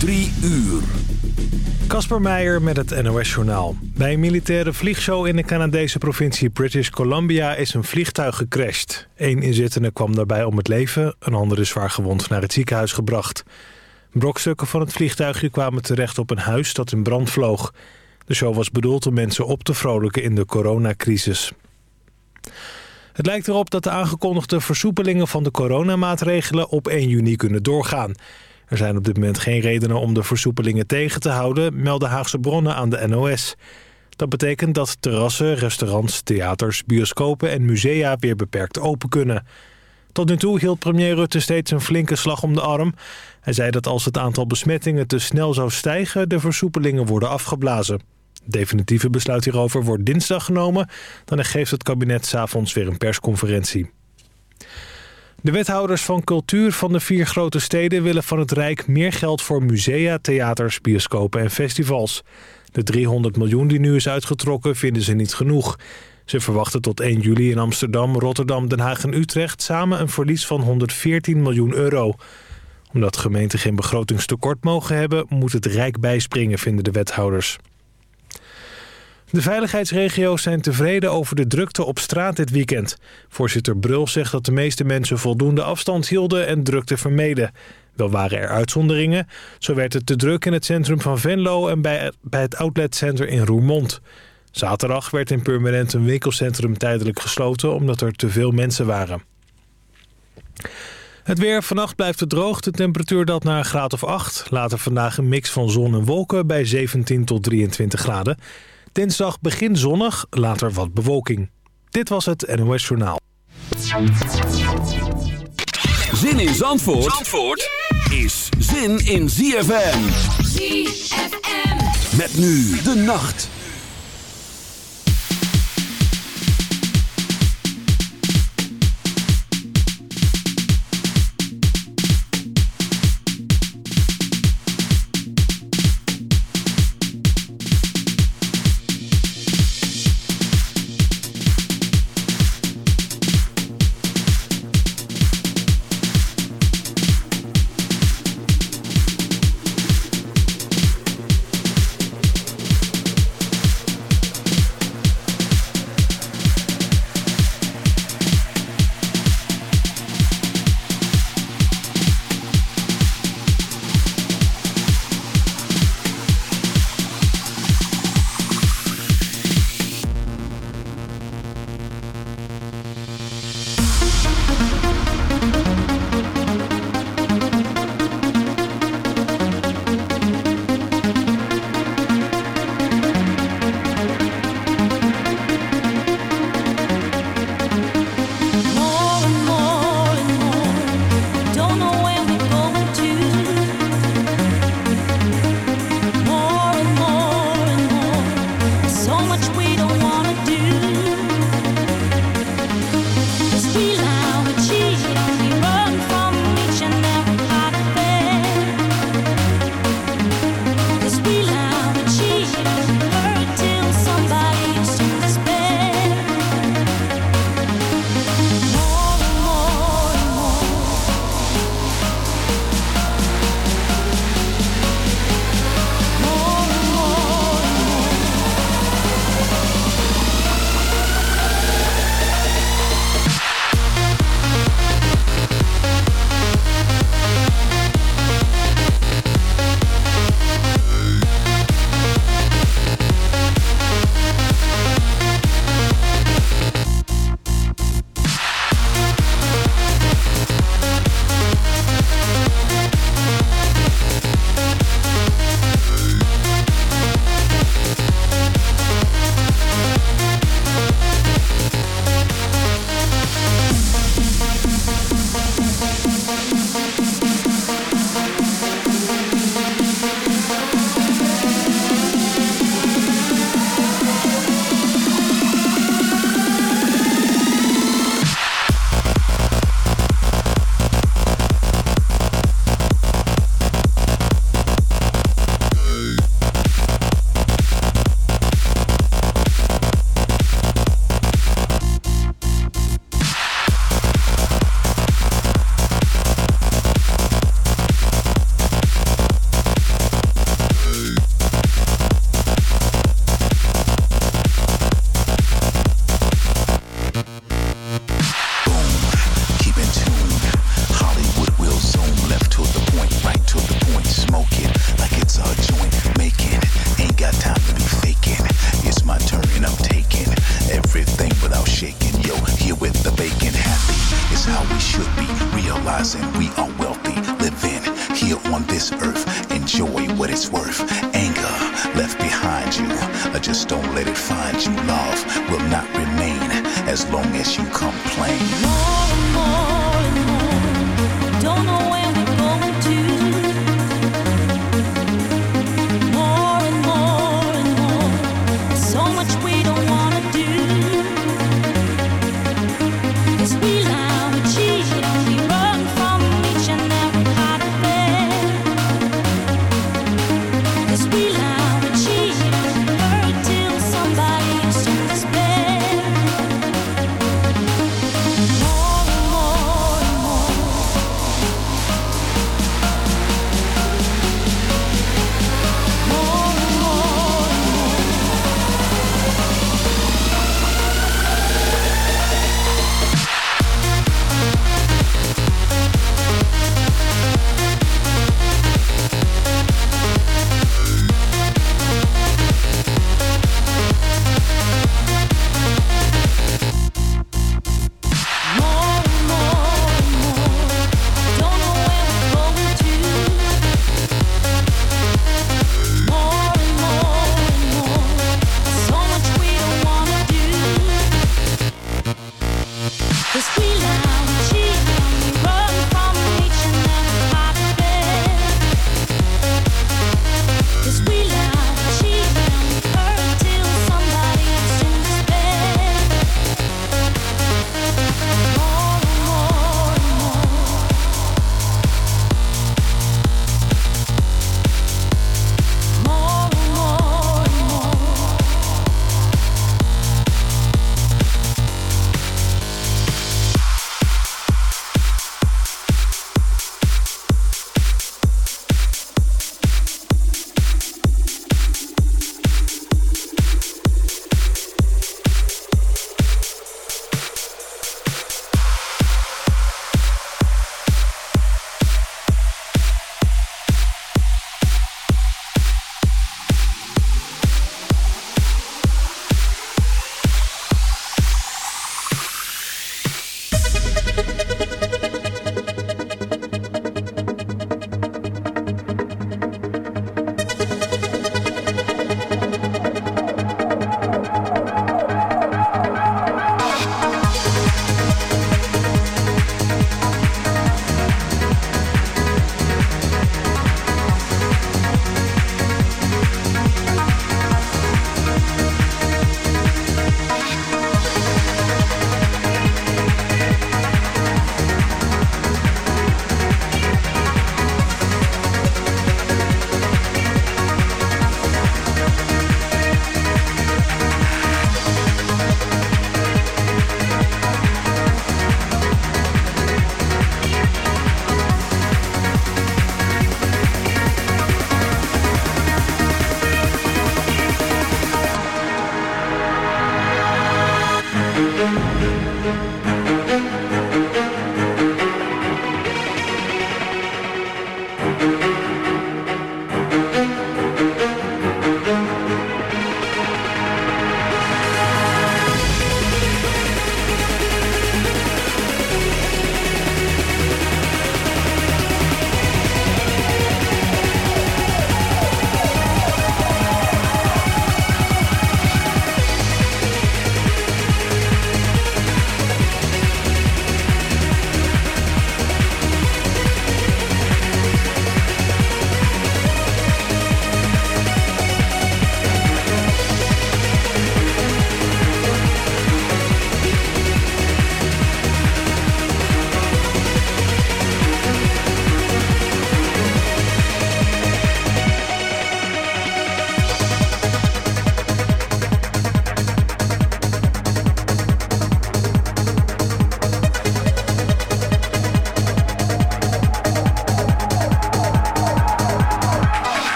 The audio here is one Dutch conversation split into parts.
Drie uur. Kasper Meijer met het NOS-journaal. Bij een militaire vliegshow in de Canadese provincie British Columbia is een vliegtuig gecrashed. Eén inzittende kwam daarbij om het leven, een andere zwaar gewond naar het ziekenhuis gebracht. Brokstukken van het vliegtuigje kwamen terecht op een huis dat in brand vloog. De show was bedoeld om mensen op te vrolijken in de coronacrisis. Het lijkt erop dat de aangekondigde versoepelingen van de coronamaatregelen op 1 juni kunnen doorgaan. Er zijn op dit moment geen redenen om de versoepelingen tegen te houden, melden Haagse bronnen aan de NOS. Dat betekent dat terrassen, restaurants, theaters, bioscopen en musea weer beperkt open kunnen. Tot nu toe hield premier Rutte steeds een flinke slag om de arm. Hij zei dat als het aantal besmettingen te snel zou stijgen... de versoepelingen worden afgeblazen. definitieve besluit hierover wordt dinsdag genomen. Dan geeft het kabinet s'avonds weer een persconferentie. De wethouders van cultuur van de vier grote steden willen van het Rijk meer geld voor musea, theaters, bioscopen en festivals. De 300 miljoen die nu is uitgetrokken vinden ze niet genoeg. Ze verwachten tot 1 juli in Amsterdam, Rotterdam, Den Haag en Utrecht samen een verlies van 114 miljoen euro. Omdat gemeenten geen begrotingstekort mogen hebben, moet het Rijk bijspringen, vinden de wethouders. De veiligheidsregio's zijn tevreden over de drukte op straat dit weekend. Voorzitter Brul zegt dat de meeste mensen voldoende afstand hielden en drukte vermeden. Wel waren er uitzonderingen. Zo werd het te druk in het centrum van Venlo en bij, het outletcenter in Roermond. Zaterdag werd in Purmerend een winkelcentrum tijdelijk gesloten omdat er te veel mensen waren. Het weer. Vannacht blijft het droog. De temperatuur daalt naar een graad of 8. Later vandaag een mix van zon en wolken bij 17 tot 23 graden. Dinsdag begin zonnig, later wat bewolking. Dit was het NOS Journaal. Zin in Zandvoort, Zandvoort is zin in ZFM. ZFM. Met nu de nacht. As long as you complain. More more.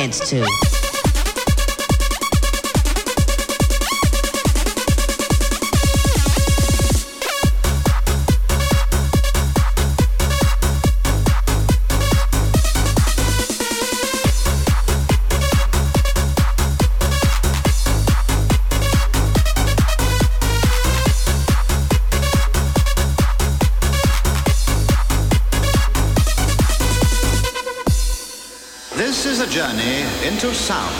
dance to. To sound.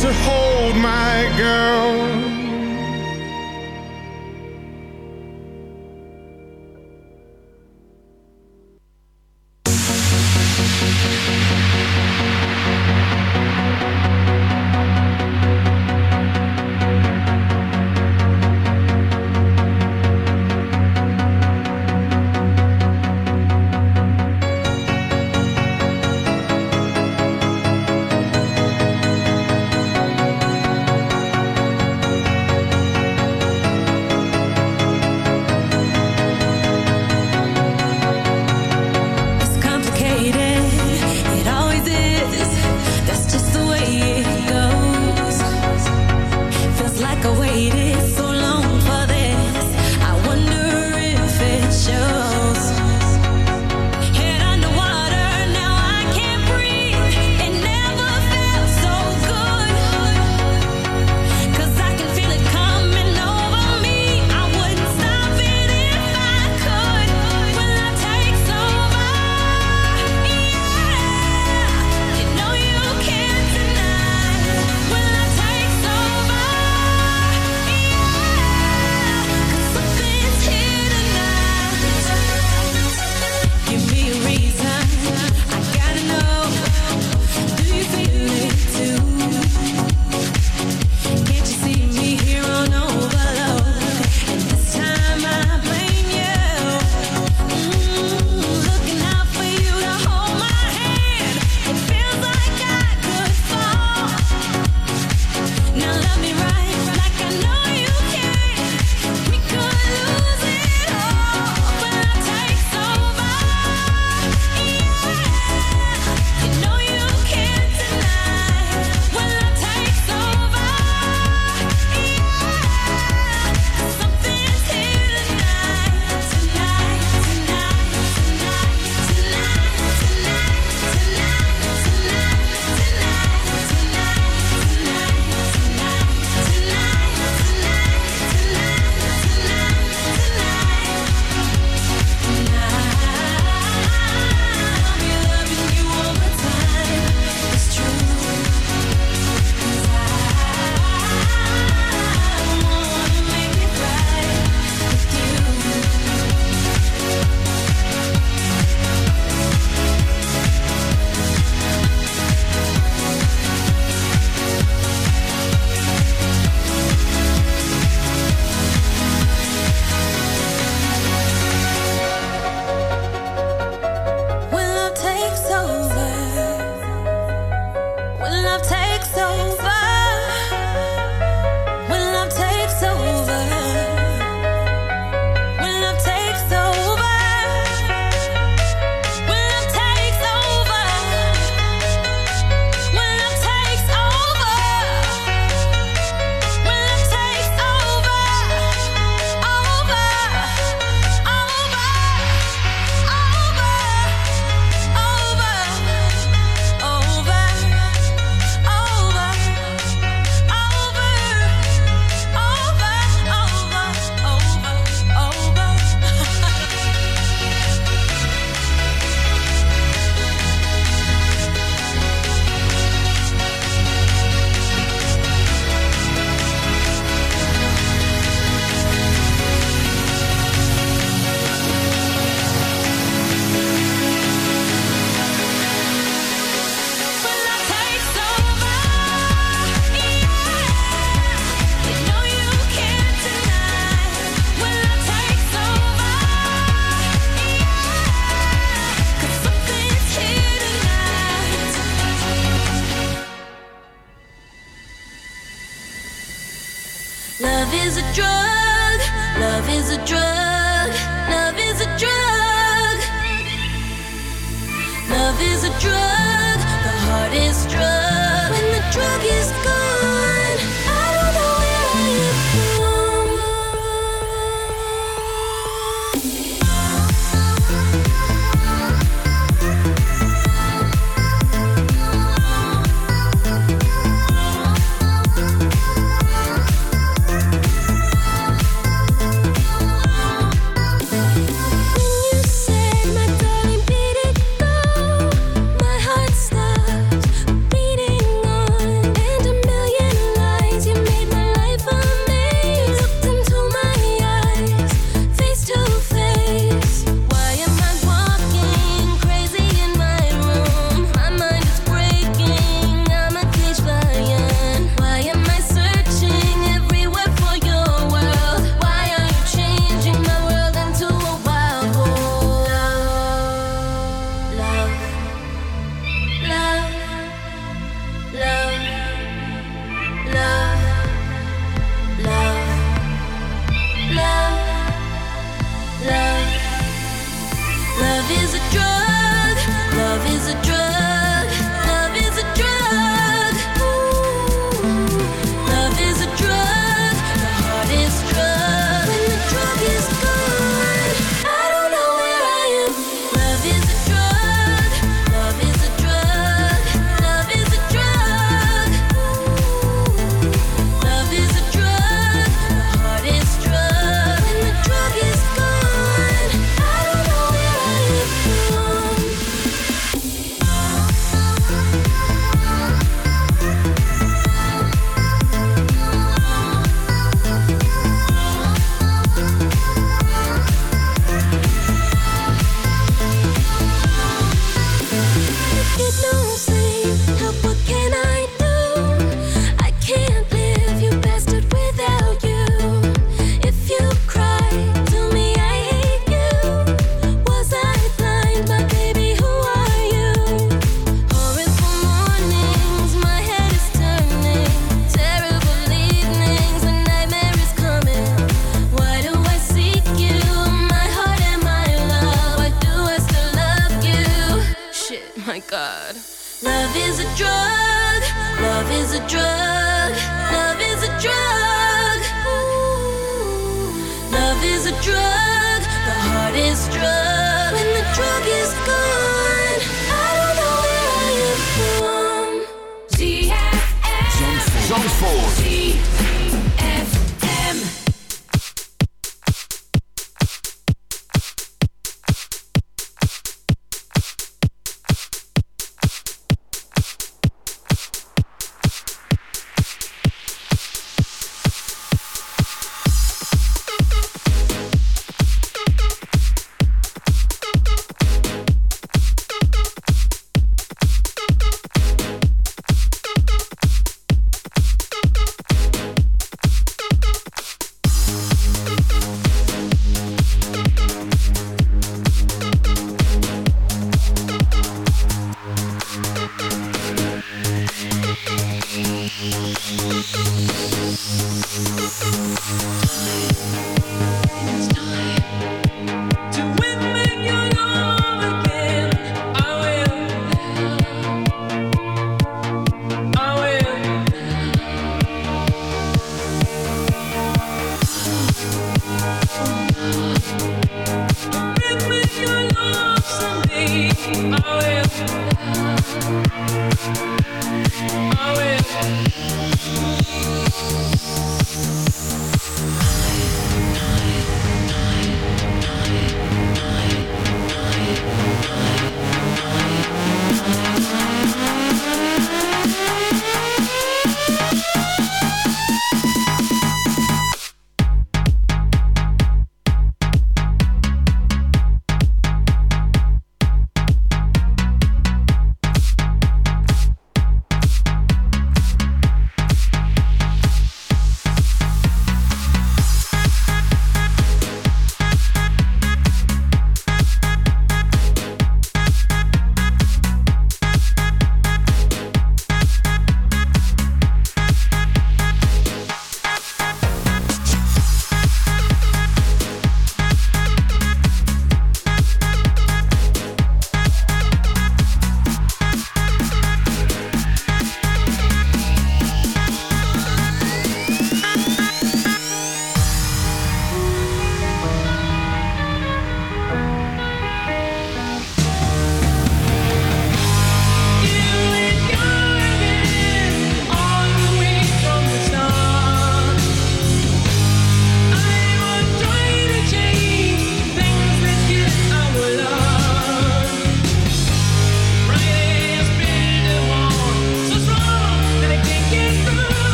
To hold my girl.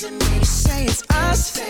Say it's us.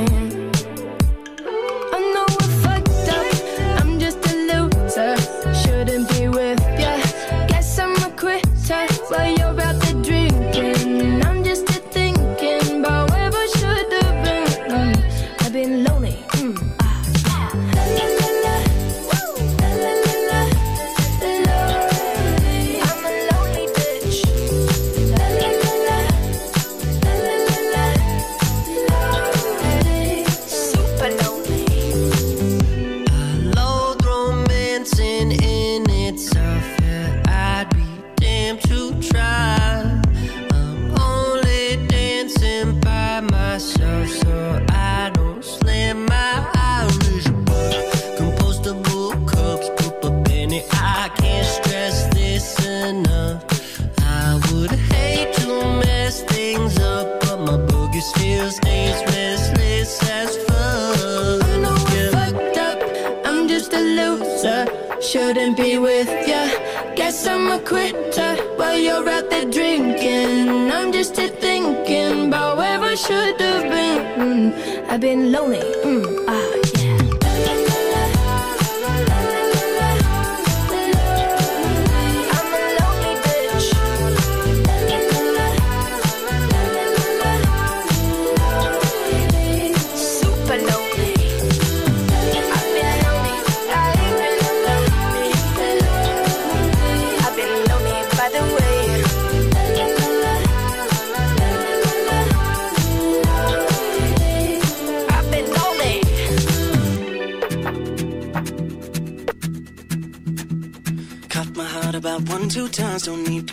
been lonely. Mm.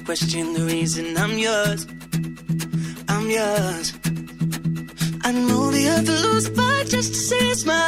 question the reason I'm yours. I'm yours. I know the earth to lose, but just to see a smile.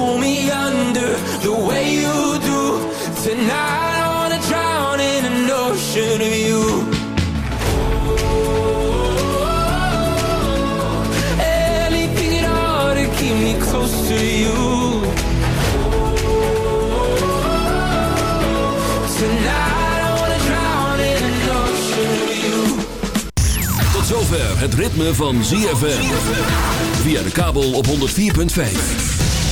Pull me under the way you do Tonight I wanna drown in an ocean of you Anything at all to keep me close to you Tonight I wanna drown in an ocean of you Tot zover het ritme van ZFM. Via de kabel op 104.5.